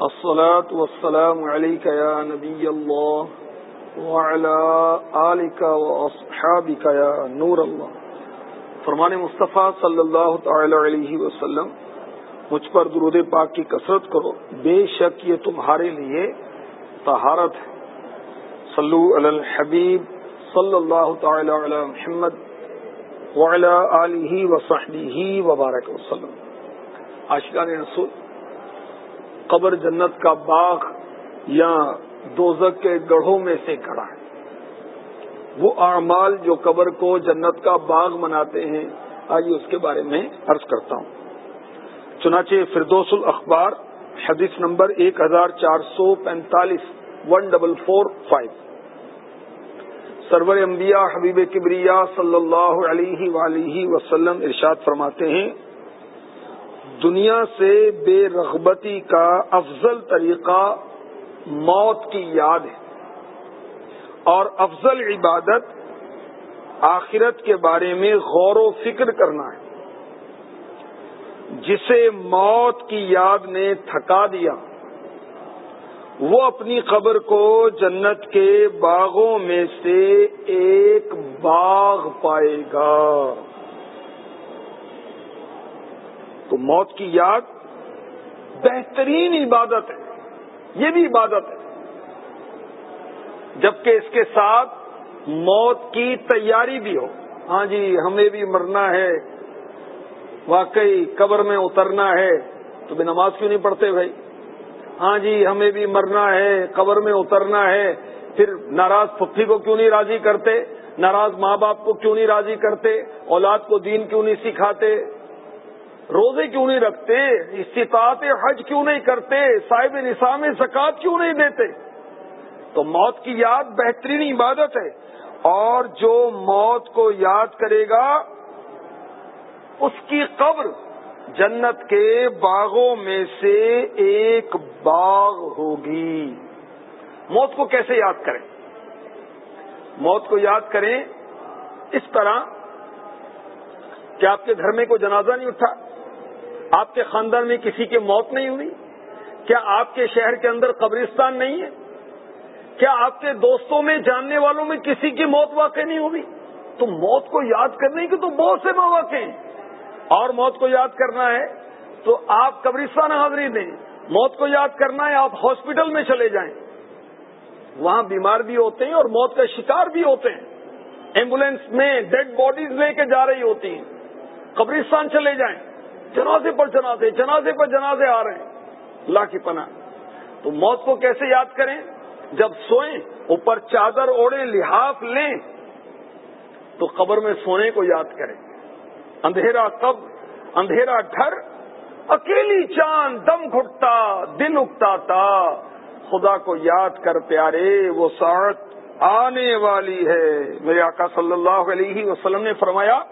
الصلاة والسلام عليك يا نبي الله وعلى آلك وأصحابك يا نور الله. فرمان مصطفیٰ صلی اللہ تعالی علیہ وسلم، مجھ پر درود پاک کی کثرت کرو، بے شک یہ تمہارے لیے طہارت ہے۔ صلو علی الحبیب صلی اللہ تعالی علی محمد وعلی آلہ وصحبہ وبارک وسلم۔ عاشقان رسول قبر جنت کا باغ یا دوزک کے گڑھوں میں سے کڑا ہے۔ وہ اعمال جو قبر کو جنت کا باغ مناتے ہیں، آئیے اس کے بارے میں عرض کرتا ہوں۔ چنانچہ فردوس الاخبار، حدیث نمبر ایک ہزار چار سو پینتالیس، ون ڈبل فور فائیو۔ سرور انبیاء حبیب کبریا صلی اللہ علیہ ولیہ وسلم ارشاد فرماتے ہیں دنیا سے بے رغبتی کا افضل طریقہ موت کی یاد ہے۔ اور افضل عبادت آخرت کے بارے میں غور و فکر کرنا ہے۔ جسے موت کی یاد نے تھکا دیا، وہ اپنی قبر کو جنت کے باغوں میں سے ایک باغ پائے گا۔ تو موت کی یاد بہترین عبادت ہے۔ یہ بھی عبادت ہے۔ جبکہ اس کے ساتھ موت کی تیاری بھی ہو۔ ہاں جی ہمیں بھی مرنا ہے۔ واقعی قبر میں اترنا ہے۔ تو بھی نماز کیوں نہیں پڑھتے بھائی؟ ہاں جی ہمیں بھی مرنا ہے۔ قبر میں اترنا ہے۔ پھر ناراض پپھی کو کیوں نہیں راضی کرتے؟ ناراض ماں باپ کو کیوں نہیں راضی کرتے؟ اولاد کو دین کیوں نہیں سکھاتے؟ روزے کیوں نہیں رکھتے؟ استطاعت حج کیوں نہیں کرتے؟ صاحب نصاب زکات کیوں نہیں دیتے؟ تو موت کی یاد بہترین عبادت ہے۔ اور جو موت کو یاد کرے گا، اس کی قبر جنت کے باغوں میں سے ایک باغ ہوگی۔ موت کو کیسے یاد کریں؟ موت کو یاد کریں اس طرح کہ آپ کے گھر میں کوئی جنازہ نہیں اٹھا۔ آپ کے خاندان میں کسی کی موت نہیں ہوئی؟ کیا آپ کے شہر کے اندر قبرستان نہیں ہے؟ کیا آپ کے دوستوں میں، جاننے والوں میں کسی کی موت واقع نہیں ہوئی؟ تو موت کو یاد کرنے کے تو بہت سے مواقع ہیں۔ اور موت کو یاد کرنا ہے تو آپ قبرستان حاضری دیں موت کو یاد کرنا ہے، آپ ہاسپٹل میں چلے جائیں۔ وہاں بیمار بھی ہوتے ہیں اور موت کا شکار بھی ہوتے ہیں۔ ایمبولینس میں ڈیڈ باڈیز لے کے جا رہی ہوتی ہیں۔ قبرستان چلے جائیں۔ جنازے پر جنازے جنازے پر جنازے آ رہے ہیں۔ اللہ کی پناہ۔ تو موت کو کیسے یاد کریں؟ جب سوئیں، اوپر چادر اوڑے لحاف لیں، تو قبر میں سونے کو یاد کریں۔ اندھیرا کب اندھیرا ڈر اکیلی چاند دم گھٹتا، دل اگتا تھا خدا کو یاد کر پیارے، وہ سڑک آنے والی ہے۔ میرے آقا صلی اللہ علیہ وسلم نے فرمایا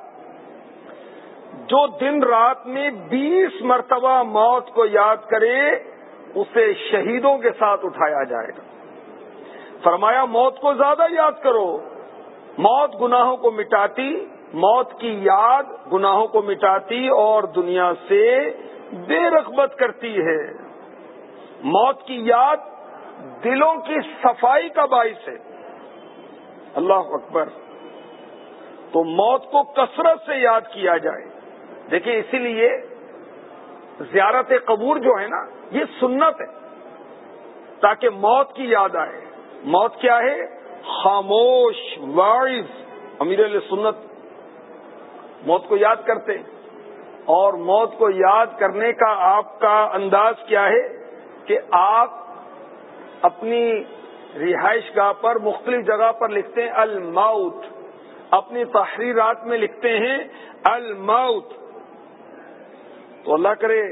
جو دن رات میں بیس مرتبہ موت کو یاد کرے، اسے شہیدوں کے ساتھ اٹھایا جائے گا۔ فرمایا، موت کو زیادہ یاد کرو۔ موت گناہوں کو مٹاتی، موت کی یاد گناہوں کو مٹاتی اور دنیا سے بے رغبت کرتی ہے۔ موت کی یاد دلوں کی صفائی کا باعث ہے۔ اللہ اکبر۔ تو موت کو کثرت سے یاد کیا جائے۔ دیکھیں اسی لیے زیارت قبور جو ہے نا، یہ سنت ہے۔ تاکہ موت کی یاد آئے۔ موت کیا ہے؟ خاموش وائز امیر علیہ سنت۔ موت کو یاد کرتے۔ اور موت کو یاد کرنے کا آپ کا انداز کیا ہے؟ کہ آپ اپنی رہائش گاہ پر مختلف جگہ پر لکھتے ہیں الماؤت اپنی تحریرات میں لکھتے ہیں الماؤت تو اللہ کرے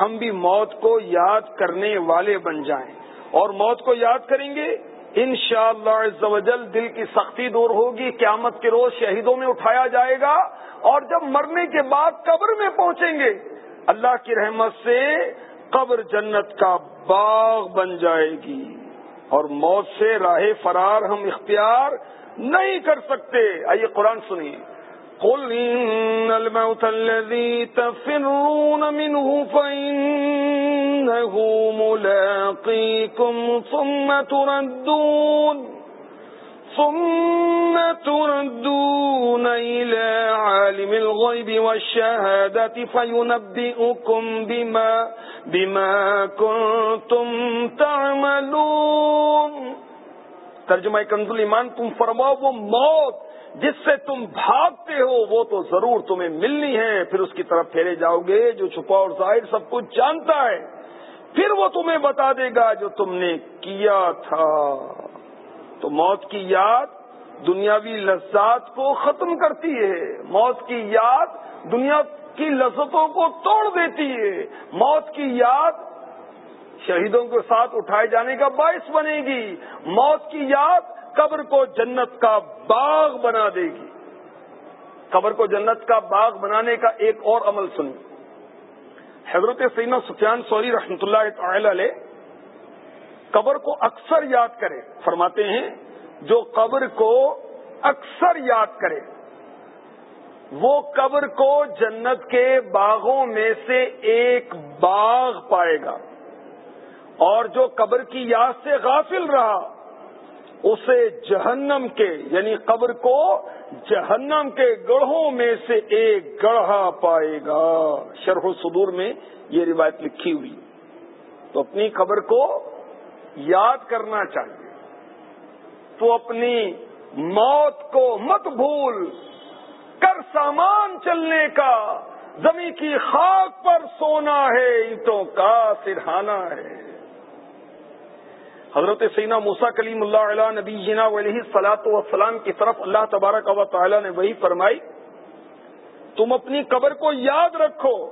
ہم بھی موت کو یاد کرنے والے بن جائیں۔ اور موت کو یاد کریں گے ان شاء اللہ دل کی سختی دور ہوگی، قیامت کے روز شہیدوں میں اٹھایا جائے گا۔ اور جب مرنے کے بعد قبر میں پہنچیں گے، اللہ کی رحمت سے قبر جنت کا باغ بن جائے گی۔ اور موت سے راہ فرار ہم اختیار نہیں کر سکتے۔ آئیے قرآن سنیے۔ قل إن الموت الذي تفرون منه فإنه ملاقيكم ثم تردون ثم تردون إلى عالم الغيب والشهادة فينبئكم بما, بما كنتم تعملون ترجمہ کنزل ایمان تم فرماؤ وہ موت جس سے تم بھاگتے ہو، وہ تو ضرور تمہیں ملنی ہے۔ پھر اس کی طرف پھیرے جاؤ گے، جو چھپا اور ظاہر سب کچھ جانتا ہے۔ پھر وہ تمہیں بتا دے گا جو تم نے کیا تھا۔ تو موت کی یاد دنیاوی لذات کو ختم کرتی ہے۔ موت کی یاد دنیا کی لذتوں کو توڑ دیتی ہے۔ موت کی یاد شہیدوں کے ساتھ اٹھائے جانے کا باعث بنے گی۔ موت کی یاد قبر کو جنت کا باغ بنا دے گی۔ قبر کو جنت کا باغ بنانے کا ایک اور عمل سنی حضرت سینا سفیان سوری رحمۃ اللہ تعالی علیہ قبر کو اکثر یاد کرے۔ فرماتے ہیں، جو قبر کو اکثر یاد کرے، وہ قبر کو جنت کے باغوں میں سے ایک باغ پائے گا۔ اور جو قبر کی یاد سے غافل رہا اسے جہنم کے یعنی قبر کو جہنم کے گڑھوں میں سے ایک گڑھا پائے گا۔ شرح صدور میں یہ روایت لکھی ہوئی۔ تو اپنی قبر کو یاد کرنا چاہیے۔ تو اپنی موت کو مت بھول۔ کر سامان چلنے کا۔ زمین کی خاک پر سونا ہے، اینٹوں کا سرہانا ہے۔ حضرت سینا موسا کلیم اللہ علیہ نبی جنا علیہ سلاۃ وسلام کی طرف اللہ تبارک و تعالی نے وہی فرمائی، تم اپنی قبر کو یاد رکھو۔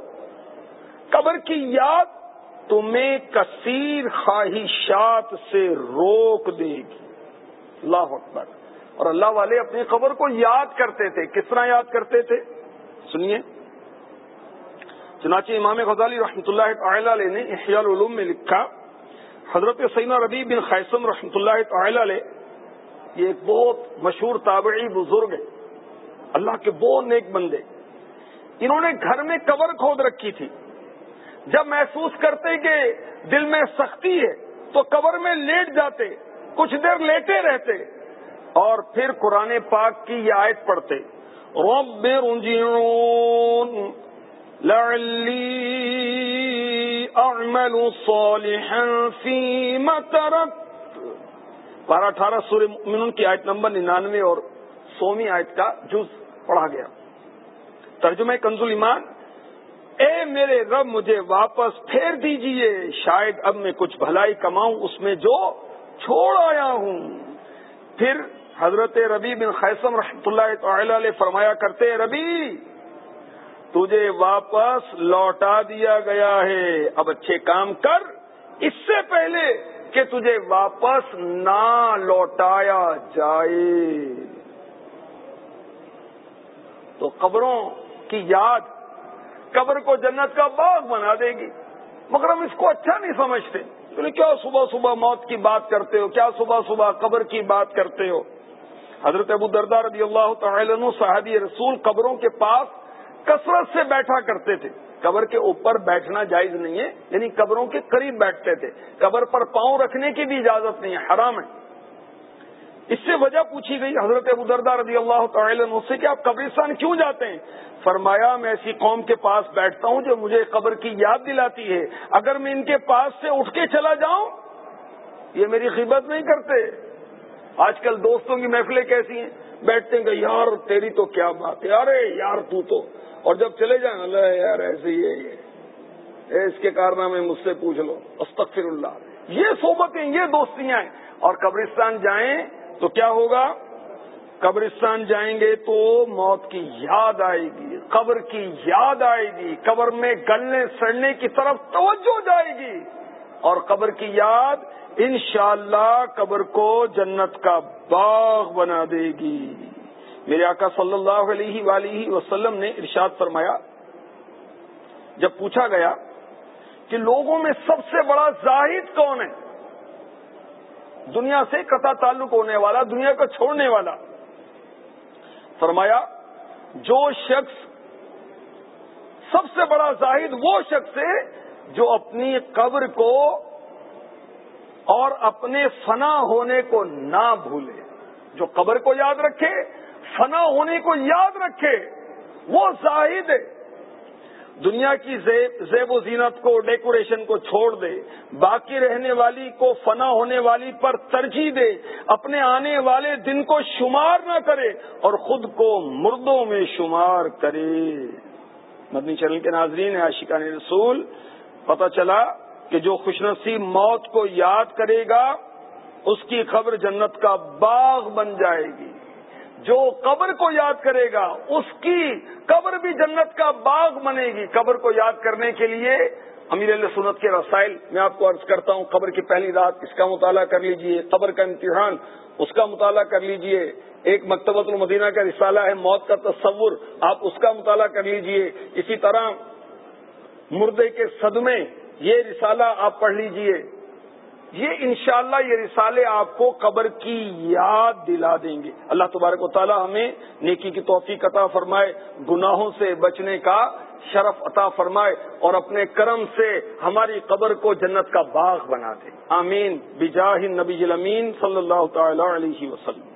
قبر کی یاد تمہیں کثیر خواہشات سے روک دے گی۔ اللہ اکبر۔ اور اللہ والے اپنی قبر کو یاد کرتے تھے۔ کس طرح یاد کرتے تھے؟ سنیے۔ چنانچہ امام غزالی رحمۃ اللہ تعالی نے احیاء العلوم میں لکھا حضرت سینا ربی بن خیسم رحمۃ اللہ تعالی علیہ، یہ ایک بہت مشہور تابعی بزرگ ہے اللہ کے بہت نیک بندے۔ انہوں نے گھر میں قبر کھود رکھی تھی۔ جب محسوس کرتے کہ دل میں سختی ہے، تو قبر میں لیٹ جاتے، کچھ دیر لیٹے رہتے۔ اور پھر قرآن پاک کی یہ آیت پڑھتے، رب لعلی اعمل صالحا فیما ترک بارہ اٹھارہ سورہ مؤمنون کی آیت نمبر ننانوے اور سومی آیت کا جز پڑھا گیا۔ ترجمہ کنزل ایمان اے میرے رب، مجھے واپس پھیر دیجیے۔ شاید اب میں کچھ بھلائی کماؤں اس میں جو چھوڑ آیا ہوں۔ پھر حضرت ربی بن خیسم رحمۃ اللہ تعالی علیہ فرمایا کرتے ربی تجھے واپس لوٹا دیا گیا ہے۔ اب اچھے کام کر۔ اس سے پہلے کہ تجھے واپس نہ لوٹایا جائے۔ تو قبروں کی یاد قبر کو جنت کا باغ بنا دے گی۔ مگر ہم اس کو اچھا نہیں سمجھتے۔ یعنی کیا صبح صبح موت کی بات کرتے ہو؟ کیا صبح صبح قبر کی بات کرتے ہو؟ حضرت ابو دردار رضی اللہ تعالی صحابی رسول قبروں کے پاس کثرت سے بیٹھا کرتے تھے۔ قبر کے اوپر بیٹھنا جائز نہیں ہے یعنی قبروں کے قریب بیٹھتے تھے۔ قبر پر پاؤں رکھنے کی بھی اجازت نہیں ہے، حرام ہے۔ اس سے وجہ پوچھی گئی حضرت ابودردار رضی اللہ تعالی سے کہ آپ قبرستان کیوں جاتے ہیں؟ فرمایا، میں ایسی قوم کے پاس بیٹھتا ہوں جو مجھے قبر کی یاد دلاتی ہے۔ اگر میں ان کے پاس سے اٹھ کے چلا جاؤں، یہ میری خبت نہیں کرتے۔ آج کل دوستوں کی محفلیں کیسی ہیں؟ بیٹھتے ہیں کہ یار تیری تو کیا بات ہے؟ ارے یار تو تو۔ اور جب چلے جائیں، اللہ یار، ایسے ہی ہے یہ۔ اس کے کارنامے مجھ سے پوچھ لو۔ استغفر اللہ یہ صحبتیں، یہ دوستیاں ہیں۔ اور قبرستان جائیں تو کیا ہوگا؟ قبرستان جائیں گے تو موت کی یاد آئے گی، قبر کی یاد آئے گی۔ قبر میں گلنے، سڑنے کی طرف توجہ جائے گی۔ اور قبر کی یاد انشاءاللہ قبر کو جنت کا باغ بنا دے گی۔ میرے آقا صلی اللہ علیہ ولیہ وسلم نے ارشاد فرمایا، جب پوچھا گیا کہ لوگوں میں سب سے بڑا زاہد کون ہے؟ دنیا سے قطع تعلق ہونے والا، دنیا کو چھوڑنے والا۔ فرمایا، جو شخص سب سے بڑا زاہد وہ شخص ہے جو اپنی قبر کو اور اپنے فنا ہونے کو نہ بھولے، جو قبر کو یاد رکھے، فنا ہونے کو یاد رکھے، وہ زاہد ہے۔ دنیا کی زیب و زینت کو، ڈیکوریشن کو چھوڑ دے، باقی رہنے والی کو فنا ہونے والی پر ترجیح دے، اپنے آنے والے دن کو شمار نہ کرے اور خود کو مردوں میں شمار کرے۔ مدنی چرل کے ناظرین، عاشقان رسول پتہ چلا کہ جو خوش نصیب موت کو یاد کرے گا، اس کی خبر جنت کا باغ بن جائے گی۔ جو قبر کو یاد کرے گا، اس کی قبر بھی جنت کا باغ بنے گی۔ قبر کو یاد کرنے کے لیے امیر اللہ سنت کے رسائل میں آپ کو عرض کرتا ہوں، قبر کی پہلی رات اس کا مطالعہ کر لیجیے، قبر کا امتحان اس کا مطالعہ کر لیجیے۔ ایک مکتبۃ المدینہ کا رسالہ ہے، موت کا تصور، آپ اس کا مطالعہ کر لیجیے۔ اسی طرح مردے کے صدمے، یہ رسالہ آپ پڑھ لیجیے۔ یہ انشاءاللہ یہ رسالے آپ کو قبر کی یاد دلا دیں گے۔ اللہ تبارک و تعالی ہمیں نیکی کی توفیق عطا فرمائے، گناہوں سے بچنے کا شرف عطا فرمائے اور اپنے کرم سے ہماری قبر کو جنت کا باغ بنا دے۔ آمین۔ بجاہ نبی امین صلی اللہ تعالی علیہ وسلم۔